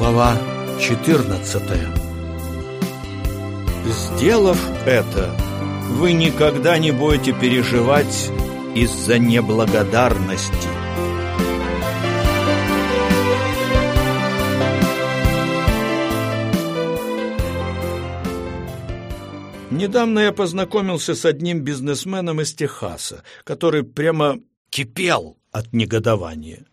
Глава 14 Сделав это, вы никогда не будете переживать из-за неблагодарности. Недавно я познакомился с одним бизнесменом из Техаса, который прямо кипел от негодования.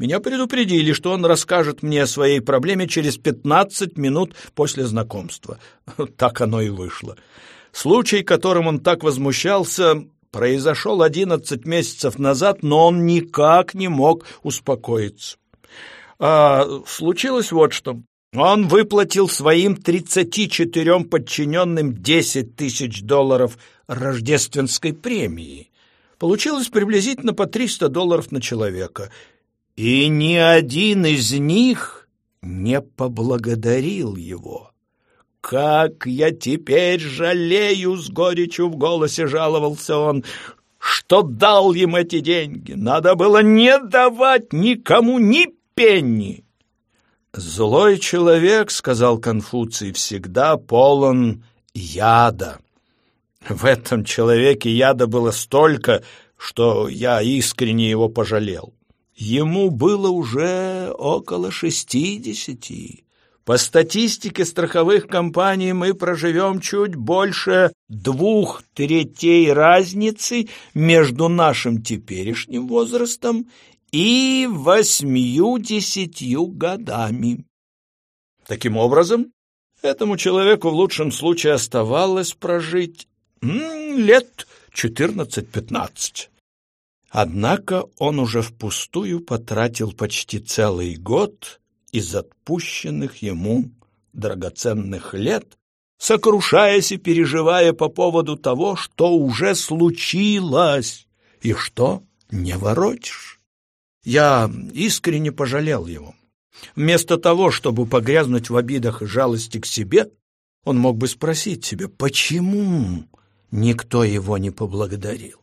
Меня предупредили, что он расскажет мне о своей проблеме через 15 минут после знакомства. Так оно и вышло. Случай, которым он так возмущался, произошел 11 месяцев назад, но он никак не мог успокоиться. А случилось вот что. Он выплатил своим 34 подчиненным 10 тысяч долларов рождественской премии. Получилось приблизительно по 300 долларов на человека — и ни один из них не поблагодарил его. «Как я теперь жалею!» — с горечью в голосе жаловался он, что дал им эти деньги. Надо было не давать никому ни пенни. «Злой человек, — сказал Конфуций, — всегда полон яда. В этом человеке яда было столько, что я искренне его пожалел. Ему было уже около шестидесяти. По статистике страховых компаний мы проживем чуть больше двух третей разницы между нашим теперешним возрастом и восьмью-десятью годами. Таким образом, этому человеку в лучшем случае оставалось прожить лет четырнадцать-пятнадцать. Однако он уже впустую потратил почти целый год из отпущенных ему драгоценных лет, сокрушаясь и переживая по поводу того, что уже случилось и что не воротишь. Я искренне пожалел его. Вместо того, чтобы погрязнуть в обидах и жалости к себе, он мог бы спросить себя, почему никто его не поблагодарил.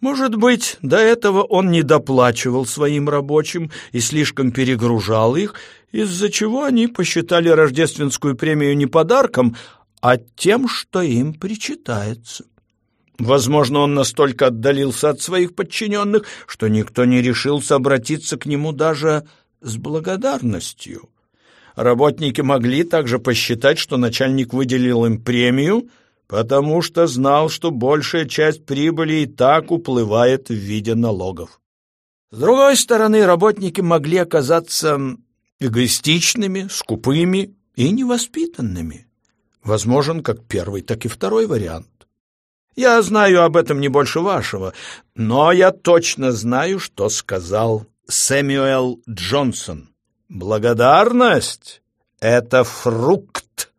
Может быть, до этого он не доплачивал своим рабочим и слишком перегружал их, из-за чего они посчитали рождественскую премию не подарком, а тем, что им причитается. Возможно, он настолько отдалился от своих подчиненных, что никто не решился обратиться к нему даже с благодарностью. Работники могли также посчитать, что начальник выделил им премию — потому что знал, что большая часть прибыли и так уплывает в виде налогов. С другой стороны, работники могли оказаться эгоистичными, скупыми и невоспитанными. Возможен как первый, так и второй вариант. Я знаю об этом не больше вашего, но я точно знаю, что сказал Сэмюэл Джонсон. Благодарность — это фрукт,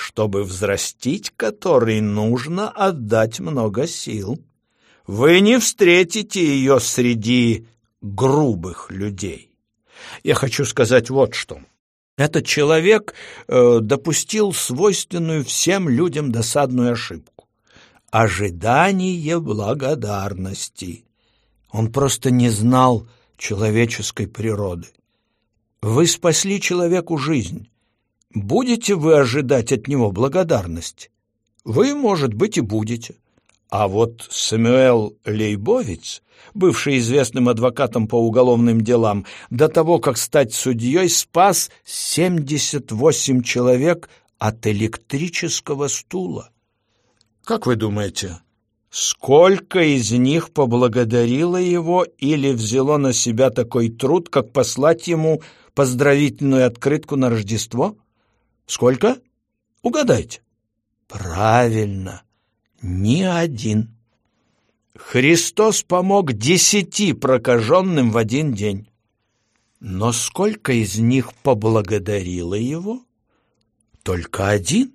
чтобы взрастить который нужно отдать много сил. Вы не встретите ее среди грубых людей. Я хочу сказать вот что. Этот человек э, допустил свойственную всем людям досадную ошибку. Ожидание благодарности. Он просто не знал человеческой природы. Вы спасли человеку жизнь, Будете вы ожидать от него благодарность? Вы, может быть, и будете. А вот Самуэл Лейбовиц, бывший известным адвокатом по уголовным делам, до того, как стать судьей, спас 78 человек от электрического стула. Как вы думаете, сколько из них поблагодарило его или взяло на себя такой труд, как послать ему поздравительную открытку на Рождество? Сколько? Угадайте. Правильно, ни один. Христос помог десяти прокаженным в один день. Но сколько из них поблагодарило его? Только один.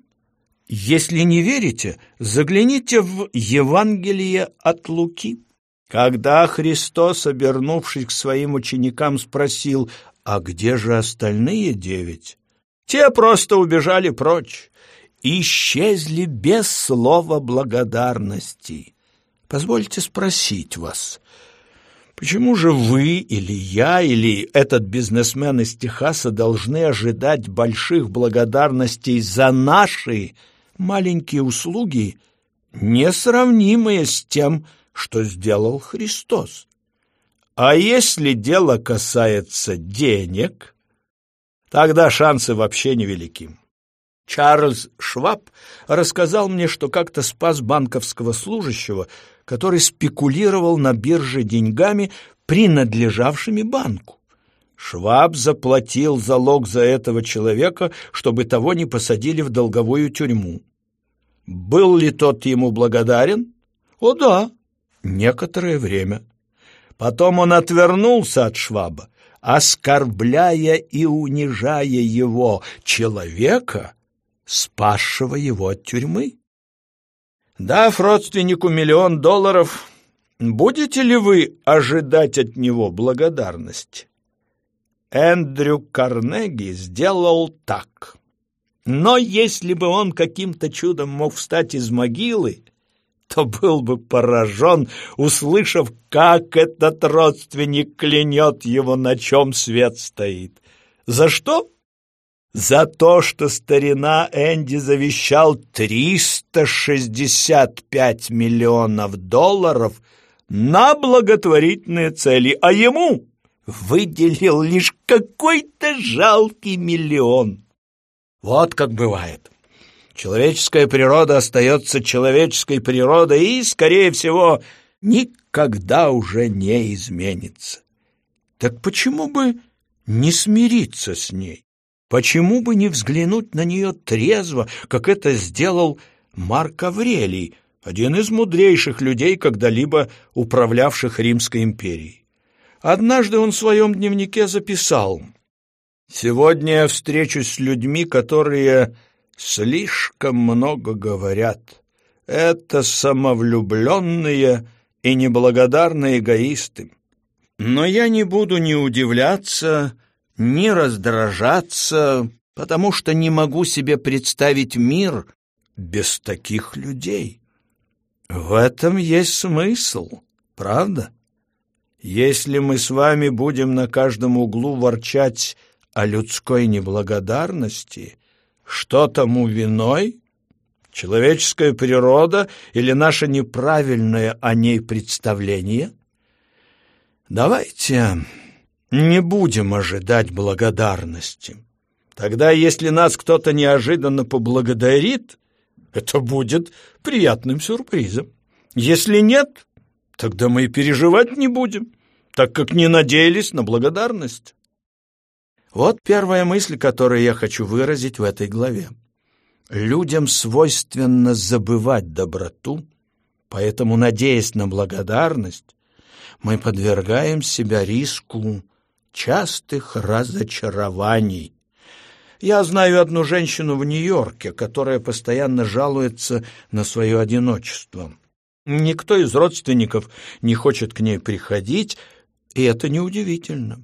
Если не верите, загляните в Евангелие от Луки. Когда Христос, обернувшись к своим ученикам, спросил, «А где же остальные девять?» Те просто убежали прочь, исчезли без слова благодарности. Позвольте спросить вас, Почему же вы или я или этот бизнесмен из Техаса должны ожидать больших благодарностей за наши маленькие услуги, несравнимые с тем, что сделал Христос? А если дело касается денег, тогда шансы вообще невелики. Чарльз Шваб рассказал мне, что как-то спас банковского служащего, который спекулировал на бирже деньгами, принадлежавшими банку. Шваб заплатил залог за этого человека, чтобы того не посадили в долговую тюрьму. Был ли тот ему благодарен? О да, некоторое время. Потом он отвернулся от Шваба, оскорбляя и унижая его, человека, спасшего его от тюрьмы. Дав родственнику миллион долларов, будете ли вы ожидать от него благодарности? Эндрю Карнеги сделал так. Но если бы он каким-то чудом мог встать из могилы, то был бы поражен, услышав, как этот родственник клянет его, на чем свет стоит. За что? за то, что старина Энди завещал 365 миллионов долларов на благотворительные цели, а ему выделил лишь какой-то жалкий миллион. Вот как бывает. Человеческая природа остается человеческой природой и, скорее всего, никогда уже не изменится. Так почему бы не смириться с ней? Почему бы не взглянуть на нее трезво, как это сделал Марк Аврелий, один из мудрейших людей, когда-либо управлявших Римской империей? Однажды он в своем дневнике записал «Сегодня я встречусь с людьми, которые слишком много говорят. Это самовлюбленные и неблагодарные эгоисты. Но я не буду ни удивляться, не раздражаться, потому что не могу себе представить мир без таких людей. В этом есть смысл, правда? Если мы с вами будем на каждом углу ворчать о людской неблагодарности, что тому виной? Человеческая природа или наше неправильное о ней представление? Давайте не будем ожидать благодарности. Тогда, если нас кто-то неожиданно поблагодарит, это будет приятным сюрпризом. Если нет, тогда мы и переживать не будем, так как не надеялись на благодарность. Вот первая мысль, которую я хочу выразить в этой главе. Людям свойственно забывать доброту, поэтому, надеясь на благодарность, мы подвергаем себя риску частых разочарований. Я знаю одну женщину в Нью-Йорке, которая постоянно жалуется на свое одиночество. Никто из родственников не хочет к ней приходить, и это неудивительно.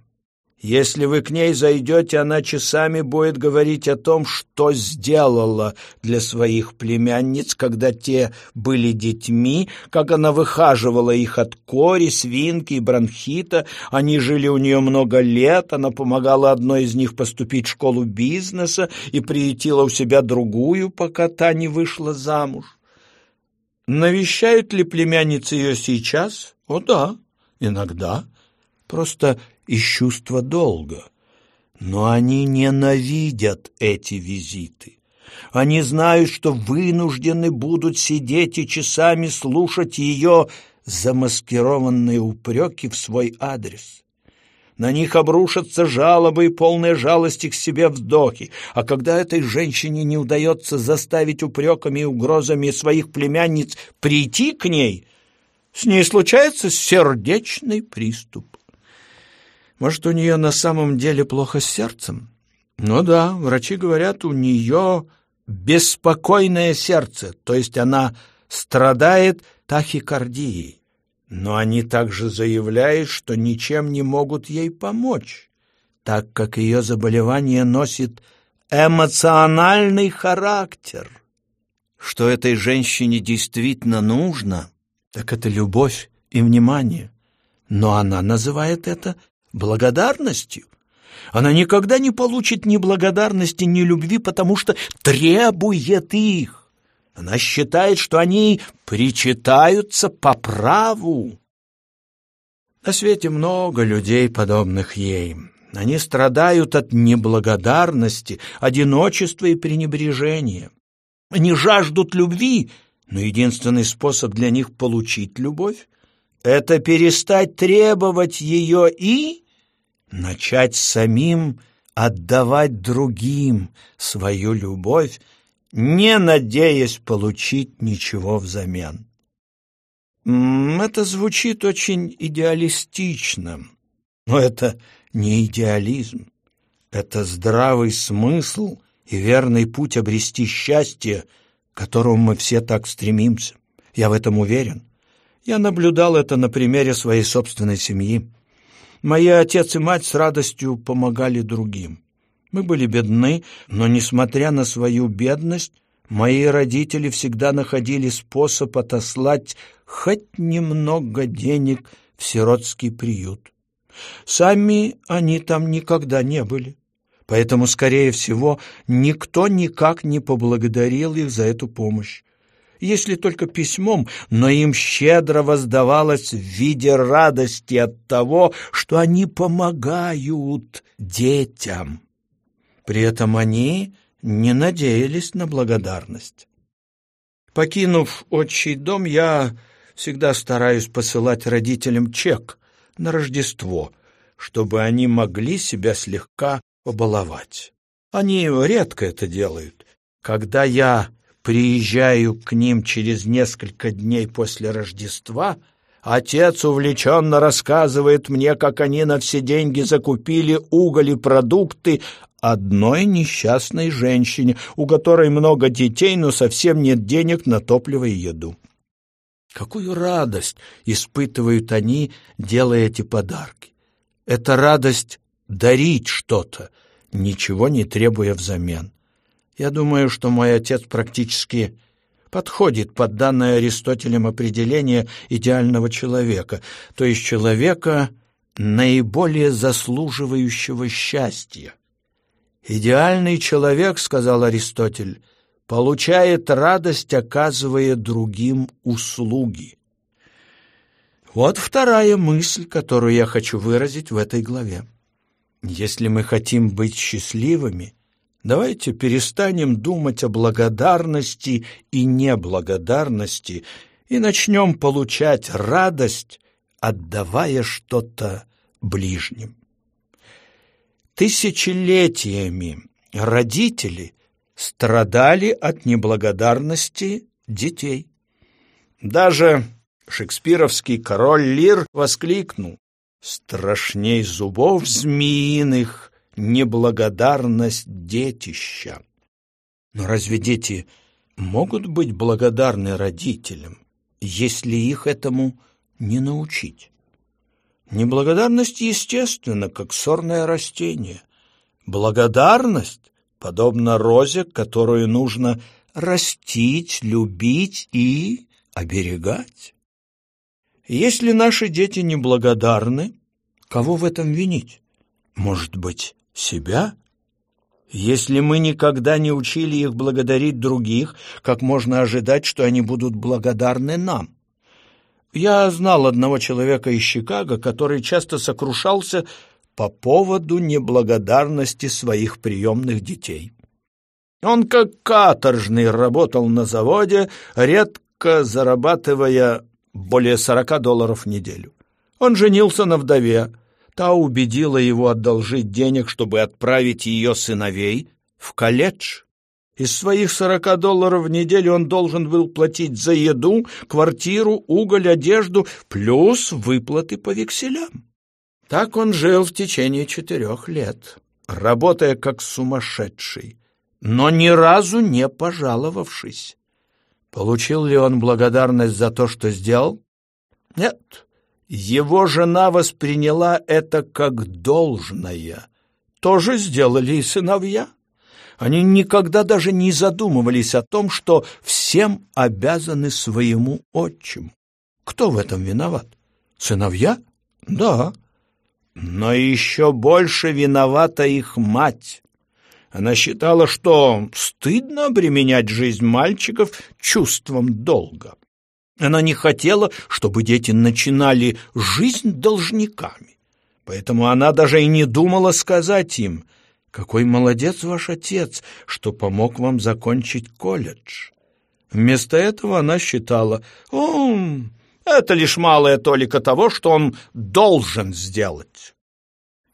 Если вы к ней зайдете, она часами будет говорить о том, что сделала для своих племянниц, когда те были детьми, как она выхаживала их от кори, свинки и бронхита. Они жили у нее много лет, она помогала одной из них поступить в школу бизнеса и приютила у себя другую, пока та не вышла замуж. Навещают ли племянницы ее сейчас? О да, иногда. Просто из чувства долга. Но они ненавидят эти визиты. Они знают, что вынуждены будут сидеть и часами слушать ее замаскированные упреки в свой адрес. На них обрушатся жалобы и полные жалости к себе вздохи, а когда этой женщине не удается заставить упреками и угрозами своих племянниц прийти к ней, с ней случается сердечный приступ. Может, у нее на самом деле плохо с сердцем? Ну да, врачи говорят, у нее беспокойное сердце, то есть она страдает тахикардией. Но они также заявляют, что ничем не могут ей помочь, так как ее заболевание носит эмоциональный характер. Что этой женщине действительно нужно, так это любовь и внимание. но она называет это благодарностью. Она никогда не получит ни благодарности, ни любви, потому что требует их. Она считает, что они причитаются по праву. На свете много людей, подобных ей. Они страдают от неблагодарности, одиночества и пренебрежения. Они жаждут любви, но единственный способ для них получить любовь — это перестать требовать ее и начать самим отдавать другим свою любовь, не надеясь получить ничего взамен. Это звучит очень идеалистично, но это не идеализм. Это здравый смысл и верный путь обрести счастье, к которому мы все так стремимся. Я в этом уверен. Я наблюдал это на примере своей собственной семьи. Мои отец и мать с радостью помогали другим. Мы были бедны, но, несмотря на свою бедность, мои родители всегда находили способ отослать хоть немного денег в сиротский приют. Сами они там никогда не были, поэтому, скорее всего, никто никак не поблагодарил их за эту помощь если только письмом, но им щедро воздавалось в виде радости от того, что они помогают детям. При этом они не надеялись на благодарность. Покинув отчий дом, я всегда стараюсь посылать родителям чек на Рождество, чтобы они могли себя слегка побаловать. Они редко это делают. Когда я приезжаю к ним через несколько дней после Рождества, отец увлеченно рассказывает мне, как они на все деньги закупили уголь и продукты одной несчастной женщине, у которой много детей, но совсем нет денег на топливо и еду. Какую радость испытывают они, делая эти подарки. Это радость дарить что-то, ничего не требуя взамен. Я думаю, что мой отец практически подходит под данное Аристотелем определение идеального человека, то есть человека, наиболее заслуживающего счастья. «Идеальный человек, — сказал Аристотель, — получает радость, оказывая другим услуги». Вот вторая мысль, которую я хочу выразить в этой главе. Если мы хотим быть счастливыми — Давайте перестанем думать о благодарности и неблагодарности и начнем получать радость, отдавая что-то ближним. Тысячелетиями родители страдали от неблагодарности детей. Даже шекспировский король Лир воскликнул «Страшней зубов змеиных неблагодарность детища. Но разве дети могут быть благодарны родителям, если их этому не научить? Неблагодарность естественна, как сорное растение. Благодарность подобна розе, которую нужно растить, любить и оберегать. Если наши дети неблагодарны, кого в этом винить? Может быть, себя? Если мы никогда не учили их благодарить других, как можно ожидать, что они будут благодарны нам? Я знал одного человека из Чикаго, который часто сокрушался по поводу неблагодарности своих приемных детей. Он как каторжный работал на заводе, редко зарабатывая более сорока долларов в неделю. Он женился на вдове, Та убедила его одолжить денег, чтобы отправить ее сыновей в колледж. Из своих сорока долларов в неделю он должен был платить за еду, квартиру, уголь, одежду, плюс выплаты по векселям. Так он жил в течение четырех лет, работая как сумасшедший, но ни разу не пожаловавшись. Получил ли он благодарность за то, что сделал? Нет. Его жена восприняла это как должное. То же сделали и сыновья. Они никогда даже не задумывались о том, что всем обязаны своему отчиму. Кто в этом виноват? Сыновья? Да, но еще больше виновата их мать. Она считала, что стыдно обременять жизнь мальчиков чувством долга. Она не хотела, чтобы дети начинали жизнь должниками. Поэтому она даже и не думала сказать им, «Какой молодец ваш отец, что помог вам закончить колледж». Вместо этого она считала, «О, это лишь малая толика того, что он должен сделать».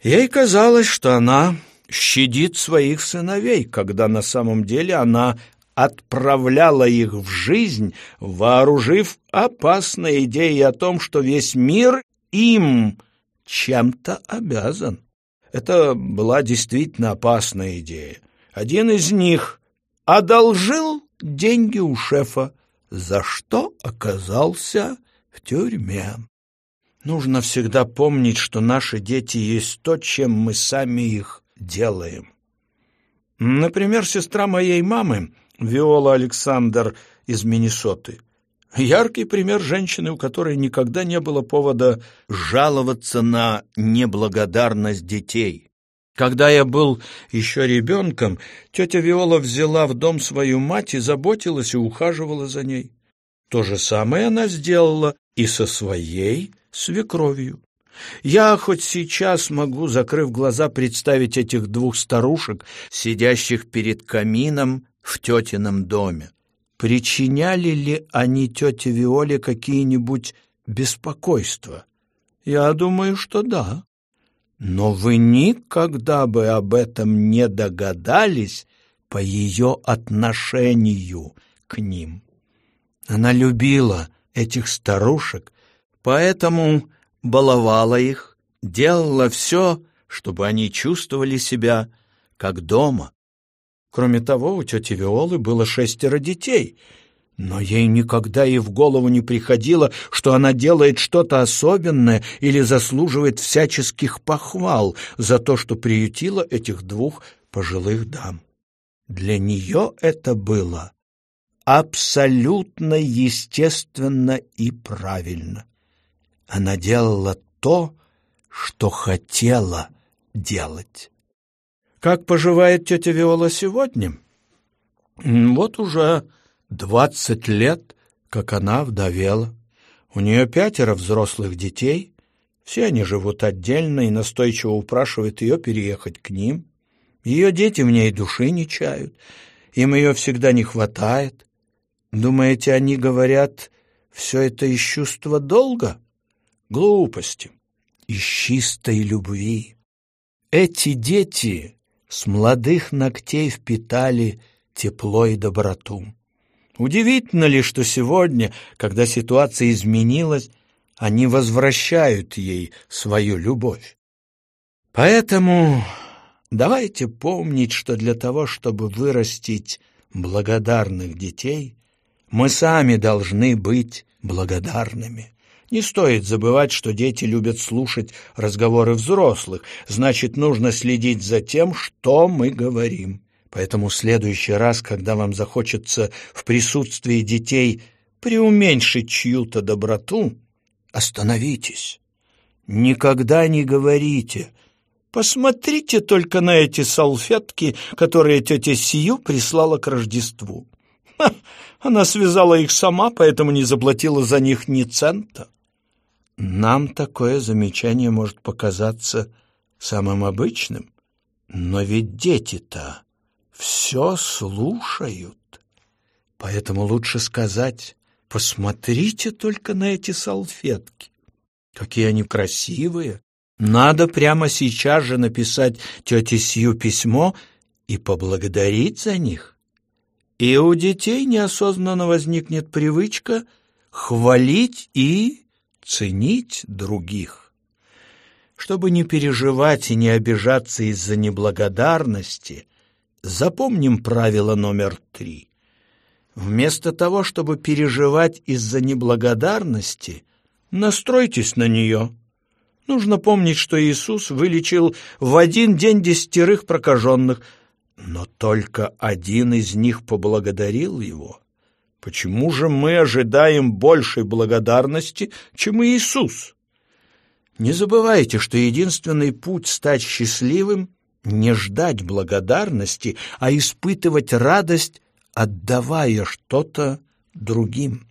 Ей казалось, что она щадит своих сыновей, когда на самом деле она отправляла их в жизнь, вооружив опасной идеей о том, что весь мир им чем-то обязан. Это была действительно опасная идея. Один из них одолжил деньги у шефа, за что оказался в тюрьме. Нужно всегда помнить, что наши дети есть то, чем мы сами их делаем. Например, сестра моей мамы, Виола Александр из Миннесоты, яркий пример женщины, у которой никогда не было повода жаловаться на неблагодарность детей. Когда я был еще ребенком, тетя Виола взяла в дом свою мать и заботилась и ухаживала за ней. То же самое она сделала и со своей свекровью. Я хоть сейчас могу, закрыв глаза, представить этих двух старушек, сидящих перед камином в тетином доме. Причиняли ли они тете Виоле какие-нибудь беспокойства? Я думаю, что да. Но вы никогда бы об этом не догадались по ее отношению к ним. Она любила этих старушек, поэтому баловала их, делала все, чтобы они чувствовали себя как дома. Кроме того, у тети Виолы было шестеро детей — но ей никогда и в голову не приходило, что она делает что-то особенное или заслуживает всяческих похвал за то, что приютила этих двух пожилых дам. Для нее это было абсолютно естественно и правильно. Она делала то, что хотела делать. Как поживает тетя Виола сегодня? Вот уже Двадцать лет, как она вдовела. У нее пятеро взрослых детей. Все они живут отдельно и настойчиво упрашивают ее переехать к ним. Ее дети в ней души не чают. Им ее всегда не хватает. Думаете, они говорят, все это из чувства долга? Глупости. Из чистой любви. Эти дети с молодых ногтей впитали тепло и доброту. Удивительно ли, что сегодня, когда ситуация изменилась, они возвращают ей свою любовь? Поэтому давайте помнить, что для того, чтобы вырастить благодарных детей, мы сами должны быть благодарными. Не стоит забывать, что дети любят слушать разговоры взрослых, значит, нужно следить за тем, что мы говорим. Поэтому в следующий раз, когда вам захочется в присутствии детей преуменьшить чью-то доброту, остановитесь. Никогда не говорите «Посмотрите только на эти салфетки, которые тетя Сию прислала к Рождеству». Ха, она связала их сама, поэтому не заплатила за них ни цента. Нам такое замечание может показаться самым обычным, но ведь дети-то все слушают. Поэтому лучше сказать, посмотрите только на эти салфетки. Какие они красивые. Надо прямо сейчас же написать тете Сью письмо и поблагодарить за них. И у детей неосознанно возникнет привычка хвалить и ценить других. Чтобы не переживать и не обижаться из-за неблагодарности – Запомним правило номер три. Вместо того, чтобы переживать из-за неблагодарности, настройтесь на нее. Нужно помнить, что Иисус вылечил в один день десятерых прокаженных, но только один из них поблагодарил его. Почему же мы ожидаем большей благодарности, чем Иисус? Не забывайте, что единственный путь стать счастливым — не ждать благодарности, а испытывать радость, отдавая что-то другим.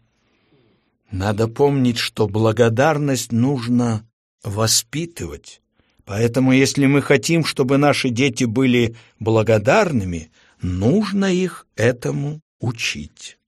Надо помнить, что благодарность нужно воспитывать. Поэтому, если мы хотим, чтобы наши дети были благодарными, нужно их этому учить.